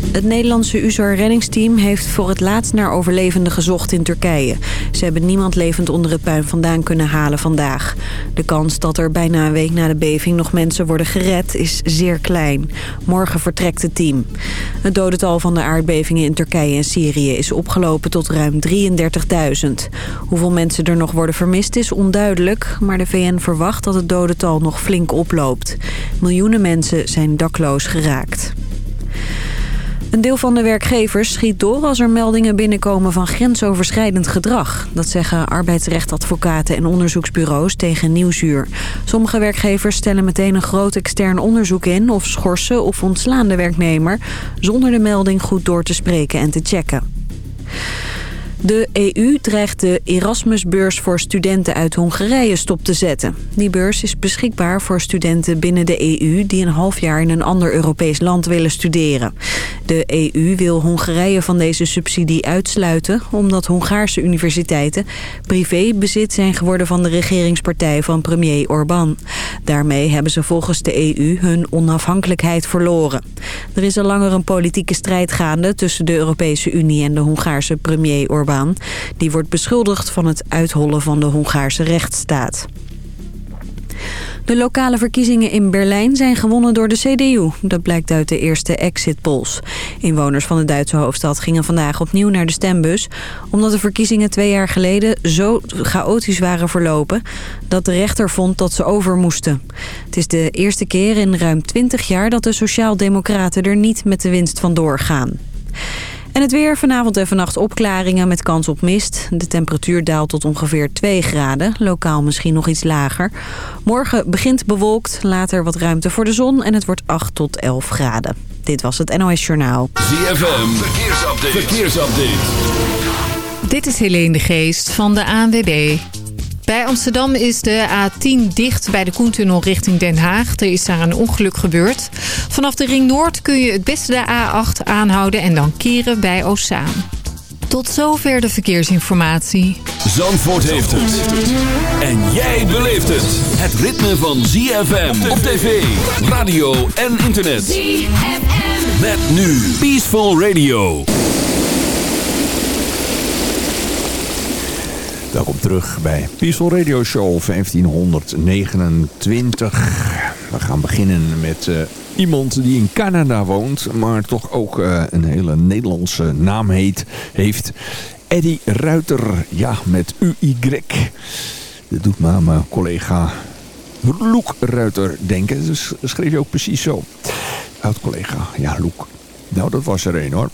Het Nederlandse USAR-reddingsteam heeft voor het laatst naar overlevenden gezocht in Turkije. Ze hebben niemand levend onder het puin vandaan kunnen halen vandaag. De kans dat er bijna een week na de beving nog mensen worden gered is zeer klein. Morgen vertrekt het team. Het dodental van de aardbevingen in Turkije en Syrië is opgelopen tot ruim 33.000. Hoeveel mensen er nog worden vermist is onduidelijk, maar de VN verwacht dat het dodental nog flink oploopt. Miljoenen mensen zijn dakloos geraakt. Een deel van de werkgevers schiet door als er meldingen binnenkomen van grensoverschrijdend gedrag. Dat zeggen arbeidsrechtadvocaten en onderzoeksbureaus tegen Nieuwsuur. Sommige werkgevers stellen meteen een groot extern onderzoek in... of schorsen of ontslaan de werknemer... zonder de melding goed door te spreken en te checken. De EU dreigt de Erasmusbeurs voor studenten uit Hongarije stop te zetten. Die beurs is beschikbaar voor studenten binnen de EU... die een half jaar in een ander Europees land willen studeren. De EU wil Hongarije van deze subsidie uitsluiten... omdat Hongaarse universiteiten privébezit zijn geworden... van de regeringspartij van premier Orbán. Daarmee hebben ze volgens de EU hun onafhankelijkheid verloren. Er is al langer een politieke strijd gaande... tussen de Europese Unie en de Hongaarse premier Orbán. Die wordt beschuldigd van het uithollen van de Hongaarse rechtsstaat. De lokale verkiezingen in Berlijn zijn gewonnen door de CDU. Dat blijkt uit de eerste exit polls. Inwoners van de Duitse hoofdstad gingen vandaag opnieuw naar de stembus... omdat de verkiezingen twee jaar geleden zo chaotisch waren verlopen... dat de rechter vond dat ze over moesten. Het is de eerste keer in ruim 20 jaar dat de Sociaaldemocraten er niet met de winst van doorgaan. En het weer vanavond en vannacht opklaringen met kans op mist. De temperatuur daalt tot ongeveer 2 graden. Lokaal misschien nog iets lager. Morgen begint bewolkt, later wat ruimte voor de zon en het wordt 8 tot 11 graden. Dit was het NOS Journaal. ZFM, verkeersupdate. verkeersupdate. Dit is Helene de Geest van de ANWB. Bij Amsterdam is de A10 dicht bij de Koentunnel richting Den Haag. Er is daar een ongeluk gebeurd. Vanaf de Ring Noord kun je het beste de A8 aanhouden en dan keren bij Ossaan. Tot zover de verkeersinformatie. Zandvoort heeft het. En jij beleeft het. Het ritme van ZFM op tv, radio en internet. ZFM. Met nu Peaceful Radio. Welkom terug bij Peaceful Radio Show 1529. We gaan beginnen met uh, iemand die in Canada woont, maar toch ook uh, een hele Nederlandse naam heet, heeft. Eddie Ruiter, ja, met UY. Dat doet me mijn collega Loek Ruiter denken. Dus schreef je ook precies zo. Oud-collega, ja, Loek. Nou, dat was er een hoor.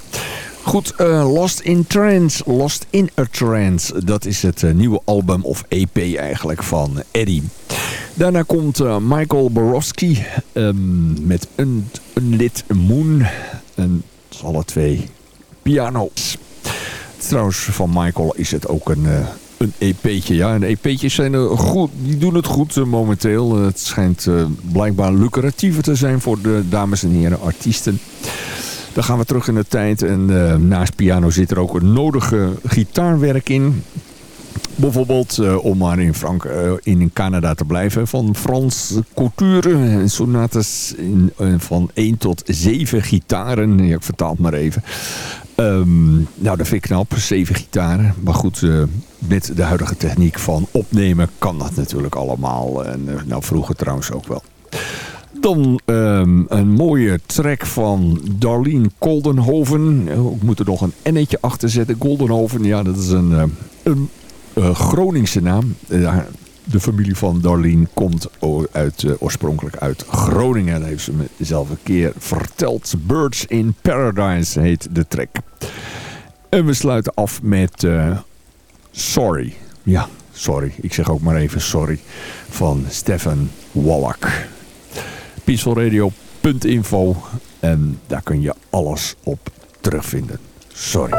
Goed, uh, Lost in Trance. Lost in a Trance. Dat is het uh, nieuwe album of EP eigenlijk van Eddie. Daarna komt uh, Michael Borowski um, met een, een Moon. En alle twee piano's. Trouwens, van Michael is het ook een, een EP'tje. Ja, en EP'tjes zijn goed, die doen het goed momenteel. Het schijnt blijkbaar lucratiever te zijn voor de dames en heren artiesten. Dan gaan we terug in de tijd. En uh, naast piano zit er ook een nodige gitaarwerk in. Bijvoorbeeld, uh, om maar in, Frank, uh, in Canada te blijven, van Frans Couture. Sonates in, van 1 tot 7 gitaren. Ja, ik vertaal het maar even. Um, nou, dat vind ik knap. 7 gitaren. Maar goed, met de huidige techniek van opnemen kan dat natuurlijk allemaal. En nou, vroeger trouwens ook wel. Dan um, een mooie track van Darlene Koldenhoven. Ik moet er nog een N'tje achter zetten. Goldenhoven, ja, dat is een, uh, een uh, Groningse naam. Uh, de familie van Darlene komt uit, oorspronkelijk uit Groningen. Dat heeft ze me zelf een keer verteld. Birds in Paradise heet de track. En we sluiten af met Sorry. Ja, sorry. Ik zeg ook maar even sorry. Van Stefan Wallach peacefulradio.info. En daar kun je alles op terugvinden. Sorry.